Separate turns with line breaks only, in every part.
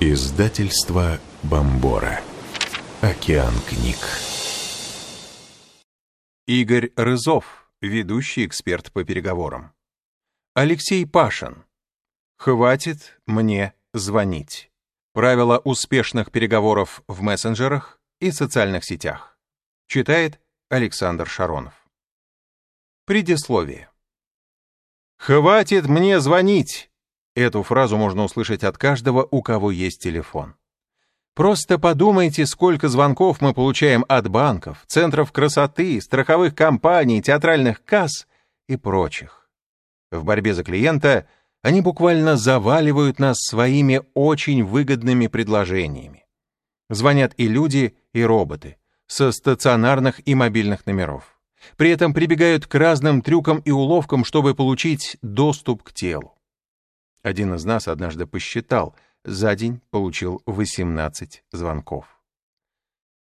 Издательство Бомбора. Океан книг.
Игорь Рызов, ведущий эксперт по переговорам. Алексей Пашин. Хватит мне звонить. Правила успешных переговоров в мессенджерах и социальных сетях. Читает Александр Шаронов. Предисловие. «Хватит мне звонить!» Эту фразу можно услышать от каждого, у кого есть телефон. Просто подумайте, сколько звонков мы получаем от банков, центров красоты, страховых компаний, театральных касс и прочих. В борьбе за клиента они буквально заваливают нас своими очень выгодными предложениями. Звонят и люди, и роботы, со стационарных и мобильных номеров. При этом прибегают к разным трюкам и уловкам, чтобы получить доступ к телу. Один из нас однажды посчитал, за день получил 18 звонков.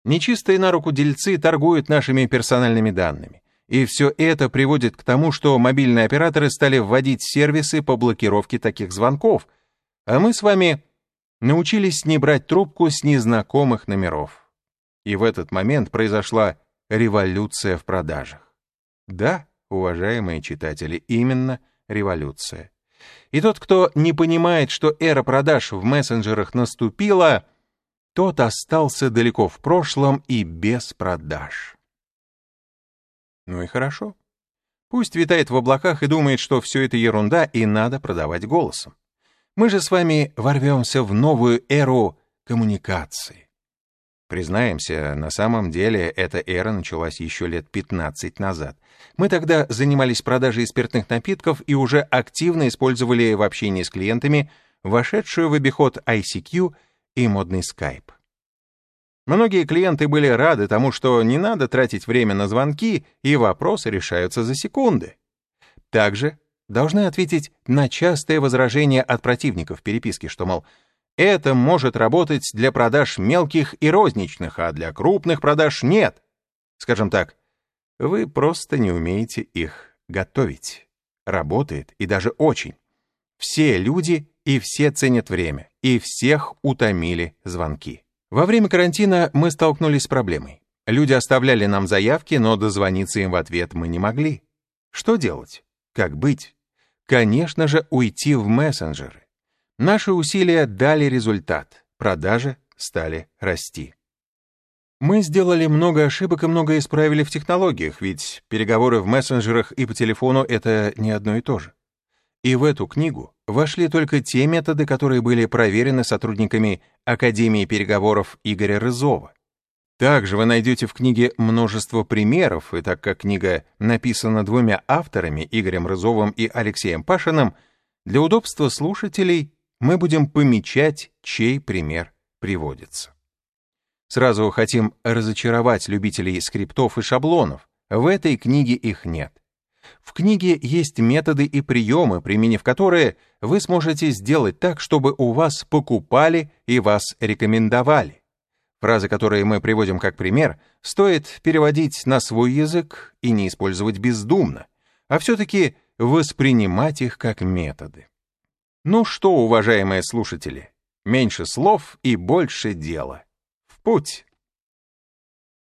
Нечистые на руку дельцы торгуют нашими персональными данными. И все это приводит к тому, что мобильные операторы стали вводить сервисы по блокировке таких звонков, а мы с вами научились не брать трубку с незнакомых номеров. И в этот момент произошла революция в продажах. Да, уважаемые читатели, именно революция. И тот, кто не понимает, что эра продаж в мессенджерах наступила, тот остался далеко в прошлом и без продаж. Ну и хорошо. Пусть витает в облаках и думает, что все это ерунда и надо продавать голосом. Мы же с вами ворвемся в новую эру коммуникации. Признаемся, на самом деле эта эра началась еще лет 15 назад. Мы тогда занимались продажей спиртных напитков и уже активно использовали в общении с клиентами вошедшую в обиход ICQ и модный Skype. Многие клиенты были рады тому, что не надо тратить время на звонки, и вопросы решаются за секунды. Также должны ответить на частое возражение от противников переписки, что, мол, это может работать для продаж мелких и розничных, а для крупных продаж нет. Скажем так, вы просто не умеете их готовить. Работает и даже очень. Все люди и все ценят время, и всех утомили звонки. Во время карантина мы столкнулись с проблемой. Люди оставляли нам заявки, но дозвониться им в ответ мы не могли. Что делать? Как быть? Конечно же, уйти в мессенджеры. Наши усилия дали результат. Продажи стали расти. Мы сделали много ошибок и много исправили в технологиях, ведь переговоры в мессенджерах и по телефону — это не одно и то же. И в эту книгу вошли только те методы, которые были проверены сотрудниками Академии переговоров Игоря Рызова. Также вы найдете в книге множество примеров, и так как книга написана двумя авторами, Игорем Рызовым и Алексеем Пашиным, для удобства слушателей мы будем помечать, чей пример приводится. Сразу хотим разочаровать любителей скриптов и шаблонов. В этой книге их нет. В книге есть методы и приемы, применив которые вы сможете сделать так, чтобы у вас покупали и вас рекомендовали. Фразы, которые мы приводим как пример, стоит переводить на свой язык и не использовать бездумно, а все-таки воспринимать их как методы. Ну что, уважаемые слушатели, меньше слов и больше дела. В путь!